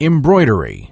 embroidery.